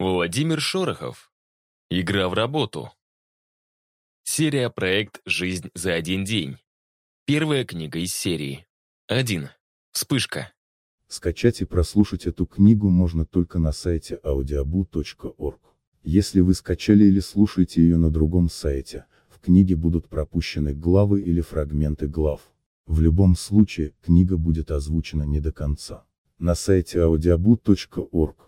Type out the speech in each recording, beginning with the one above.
Владимир Шорохов. Игра в работу. Серия проект «Жизнь за один день». Первая книга из серии. 1. Вспышка. Скачать и прослушать эту книгу можно только на сайте audiobu.org. Если вы скачали или слушаете ее на другом сайте, в книге будут пропущены главы или фрагменты глав. В любом случае, книга будет озвучена не до конца. На сайте audiobu.org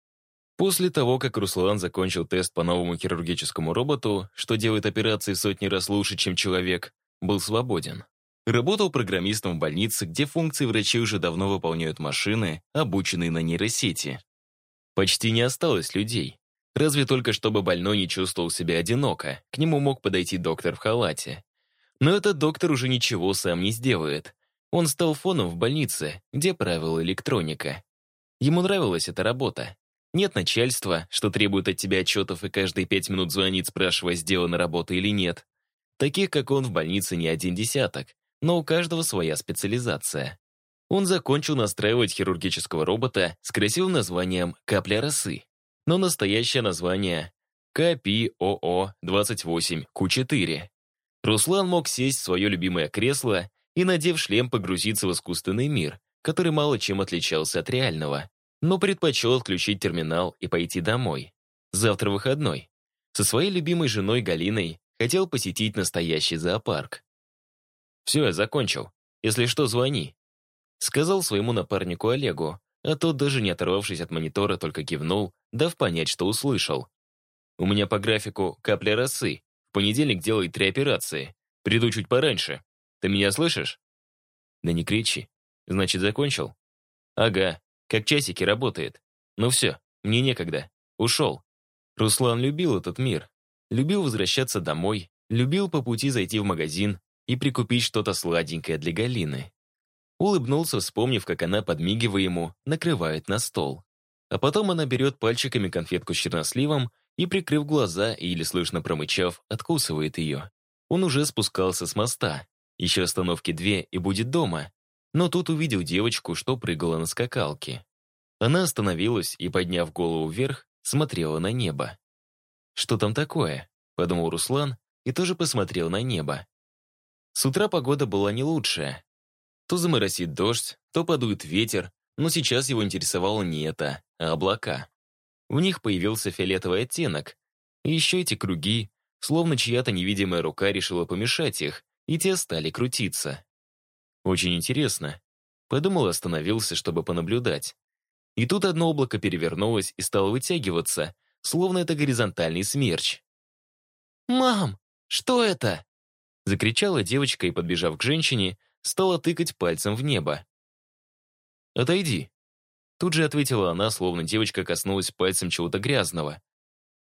После того, как Руслан закончил тест по новому хирургическому роботу, что делает операции сотни раз лучше, чем человек, был свободен. Работал программистом в больнице, где функции врачей уже давно выполняют машины, обученные на нейросети. Почти не осталось людей. Разве только чтобы больной не чувствовал себя одиноко, к нему мог подойти доктор в халате. Но этот доктор уже ничего сам не сделает. Он стал фоном в больнице, где правила электроника. Ему нравилась эта работа. Нет начальства, что требует от тебя отчетов и каждые пять минут звонит, спрашивая, сделана работа или нет. Таких, как он, в больнице не один десяток, но у каждого своя специализация. Он закончил настраивать хирургического робота с красивым названием «Капля росы». Но настоящее название КПОО-28Q4. Руслан мог сесть в свое любимое кресло и, надев шлем, погрузиться в искусственный мир, который мало чем отличался от реального но предпочел отключить терминал и пойти домой. Завтра выходной. Со своей любимой женой Галиной хотел посетить настоящий зоопарк. «Все, я закончил. Если что, звони», — сказал своему напарнику Олегу, а тот, даже не оторвавшись от монитора, только кивнул, дав понять, что услышал. «У меня по графику капля росы. В понедельник делай три операции. Приду чуть пораньше. Ты меня слышишь?» «Да не кричи. Значит, закончил?» «Ага. Как часики работает. Ну все, мне некогда. Ушел. Руслан любил этот мир. Любил возвращаться домой, любил по пути зайти в магазин и прикупить что-то сладенькое для Галины. Улыбнулся, вспомнив, как она, подмигивая ему, накрывает на стол. А потом она берет пальчиками конфетку с черносливом и, прикрыв глаза или слышно промычав, откусывает ее. Он уже спускался с моста. Еще остановки две и будет дома но тут увидел девочку, что прыгала на скакалке. Она остановилась и, подняв голову вверх, смотрела на небо. «Что там такое?» — подумал Руслан и тоже посмотрел на небо. С утра погода была не лучшая. То заморосит дождь, то подует ветер, но сейчас его интересовало не это, а облака. В них появился фиолетовый оттенок, и еще эти круги, словно чья-то невидимая рука решила помешать их, и те стали крутиться. Очень интересно. Подумал и остановился, чтобы понаблюдать. И тут одно облако перевернулось и стало вытягиваться, словно это горизонтальный смерч. «Мам, что это?» Закричала девочка и, подбежав к женщине, стала тыкать пальцем в небо. «Отойди». Тут же ответила она, словно девочка коснулась пальцем чего-то грязного.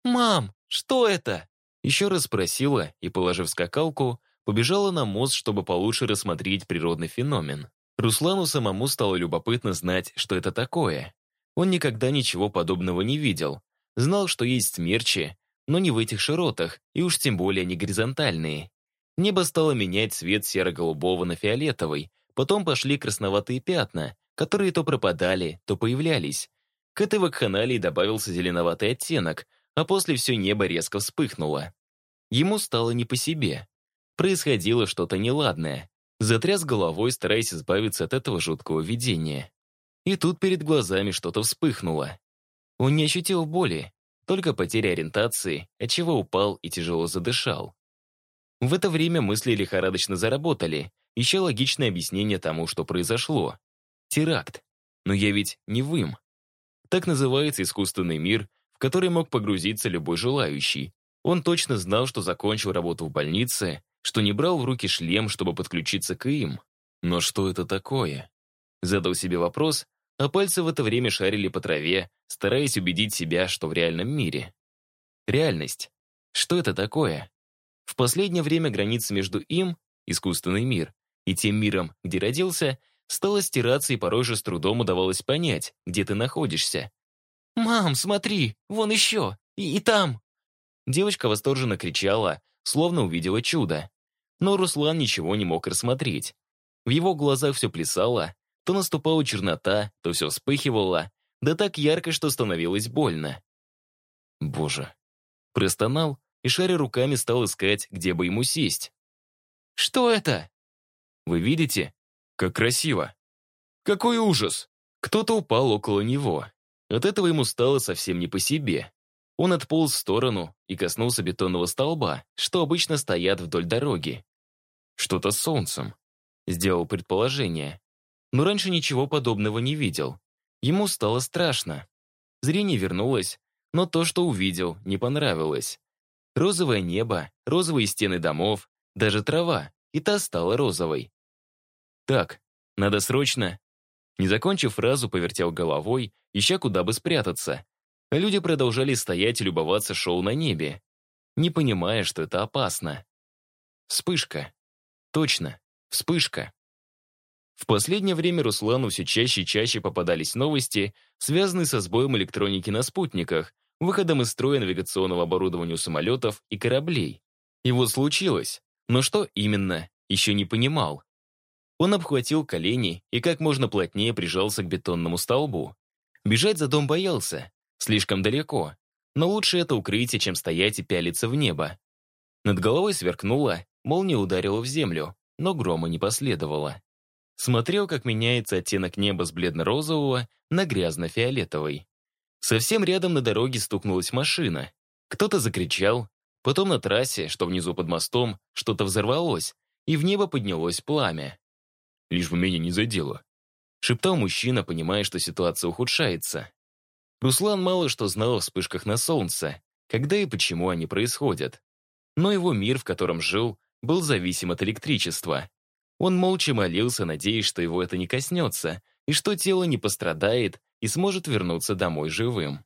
«Мам, что это?» Еще раз спросила и, положив скакалку, побежала на мост, чтобы получше рассмотреть природный феномен. Руслану самому стало любопытно знать, что это такое. Он никогда ничего подобного не видел. Знал, что есть смерчи, но не в этих широтах, и уж тем более не горизонтальные. Небо стало менять цвет серо-голубого на фиолетовый, потом пошли красноватые пятна, которые то пропадали, то появлялись. К этой вакханалии добавился зеленоватый оттенок, а после все небо резко вспыхнуло. Ему стало не по себе. Происходило что-то неладное. Затряс головой, стараясь избавиться от этого жуткого видения. И тут перед глазами что-то вспыхнуло. Он не ощутил боли, только потеря ориентации, отчего упал и тяжело задышал. В это время мысли лихорадочно заработали, ища логичное объяснение тому, что произошло. Теракт. Но я ведь не вым. Так называется искусственный мир, в который мог погрузиться любой желающий. Он точно знал, что закончил работу в больнице, что не брал в руки шлем, чтобы подключиться к им. Но что это такое? Задал себе вопрос, а пальцы в это время шарили по траве, стараясь убедить себя, что в реальном мире. реальность. Что это такое? В последнее время граница между им, искусственный мир, и тем миром, где родился, стала стираться и порой же с трудом удавалось понять, где ты находишься. «Мам, смотри, вон еще, и, и там!» Девочка восторженно кричала, словно увидела чудо. Но Руслан ничего не мог рассмотреть. В его глазах все плясало, то наступала чернота, то все вспыхивало, да так ярко, что становилось больно. Боже. Простонал и, шаря руками, стал искать, где бы ему сесть. «Что это?» «Вы видите? Как красиво!» «Какой ужас!» Кто-то упал около него. От этого ему стало совсем не по себе. Он отполз в сторону и коснулся бетонного столба, что обычно стоят вдоль дороги. Что-то с солнцем. Сделал предположение. Но раньше ничего подобного не видел. Ему стало страшно. Зрение вернулось, но то, что увидел, не понравилось. Розовое небо, розовые стены домов, даже трава, и та стала розовой. Так, надо срочно. Не закончив фразу, повертел головой, ища куда бы спрятаться. Люди продолжали стоять и любоваться шоу на небе, не понимая, что это опасно. Вспышка. Точно, вспышка. В последнее время Руслану все чаще и чаще попадались новости, связанные со сбоем электроники на спутниках, выходом из строя навигационного оборудования у самолетов и кораблей. Его случилось, но что именно, еще не понимал. Он обхватил колени и как можно плотнее прижался к бетонному столбу. Бежать за дом боялся, слишком далеко, но лучше это укрытие, чем стоять и пялиться в небо. Над головой сверкнуло, молния ударила в землю, но грома не последовало. Смотрел, как меняется оттенок неба с бледно-розового на грязно-фиолетовый. Совсем рядом на дороге стукнулась машина. Кто-то закричал, потом на трассе, что внизу под мостом, что-то взорвалось, и в небо поднялось пламя. «Лишь бы меня не задело», — шептал мужчина, понимая, что ситуация ухудшается. Руслан мало что знал о вспышках на солнце, когда и почему они происходят. Но его мир, в котором жил, был зависим от электричества. Он молча молился, надеясь, что его это не коснется, и что тело не пострадает и сможет вернуться домой живым.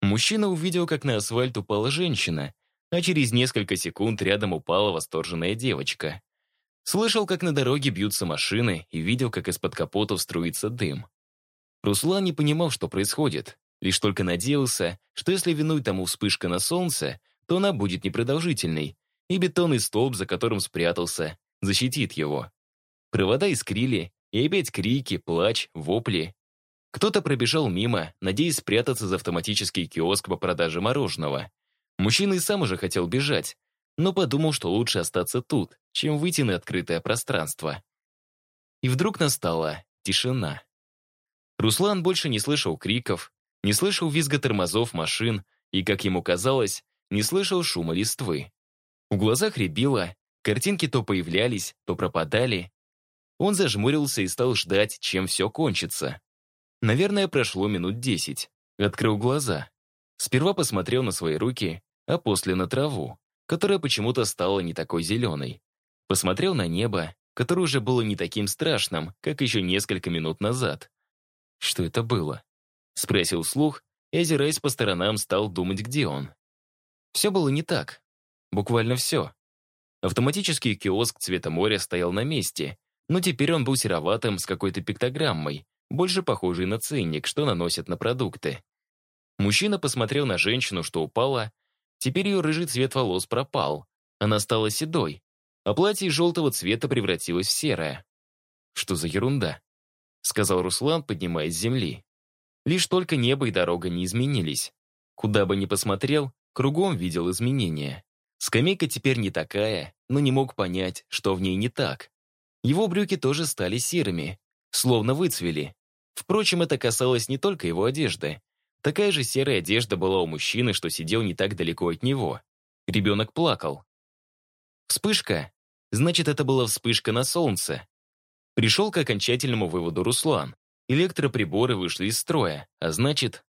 Мужчина увидел, как на асфальт упала женщина, а через несколько секунд рядом упала восторженная девочка. Слышал, как на дороге бьются машины, и видел, как из-под капотов струится дым. Руслан не понимал, что происходит, лишь только надеялся, что если виной тому вспышка на солнце, то она будет непродолжительной, и бетонный столб, за которым спрятался, защитит его. Провода искрили, и опять крики, плач, вопли. Кто-то пробежал мимо, надеясь спрятаться за автоматический киоск по продаже мороженого. Мужчина и сам уже хотел бежать, но подумал, что лучше остаться тут, чем выйти на открытое пространство. И вдруг настала тишина. Руслан больше не слышал криков, не слышал визга тормозов машин и, как ему казалось, не слышал шума листвы. В глазах рябило, картинки то появлялись, то пропадали, он зажмурился и стал ждать, чем все кончится. Наверное, прошло минут десять. Открыл глаза. Сперва посмотрел на свои руки, а после на траву, которая почему-то стала не такой зеленой. Посмотрел на небо, которое уже было не таким страшным, как еще несколько минут назад. Что это было? Спросил слух и, озираясь по сторонам, стал думать, где он. Все было не так. Буквально все. Автоматический киоск цвета моря стоял на месте, но теперь он был сероватым с какой-то пиктограммой, больше похожей на ценник, что наносят на продукты. Мужчина посмотрел на женщину, что упала. Теперь ее рыжий цвет волос пропал. Она стала седой, а платье желтого цвета превратилось в серое. «Что за ерунда?» — сказал Руслан, поднимаясь с земли. Лишь только небо и дорога не изменились. Куда бы ни посмотрел, кругом видел изменения. Скамейка теперь не такая, но не мог понять, что в ней не так. Его брюки тоже стали серыми, словно выцвели. Впрочем, это касалось не только его одежды. Такая же серая одежда была у мужчины, что сидел не так далеко от него. Ребенок плакал. Вспышка? Значит, это была вспышка на солнце. Пришел к окончательному выводу Руслан. Электроприборы вышли из строя, а значит...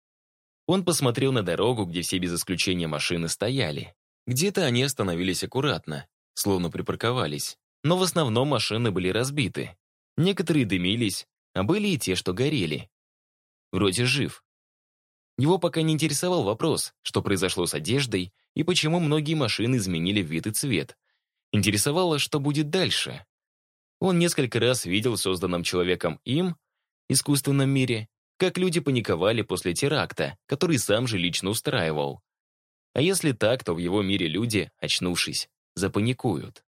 Он посмотрел на дорогу, где все без исключения машины стояли. Где-то они остановились аккуратно, словно припарковались но в основном машины были разбиты. Некоторые дымились, а были и те, что горели. Вроде жив. Его пока не интересовал вопрос, что произошло с одеждой и почему многие машины изменили вид и цвет. Интересовало, что будет дальше. Он несколько раз видел в созданном человеком им, искусственном мире, как люди паниковали после теракта, который сам же лично устраивал. А если так, то в его мире люди, очнувшись, запаникуют.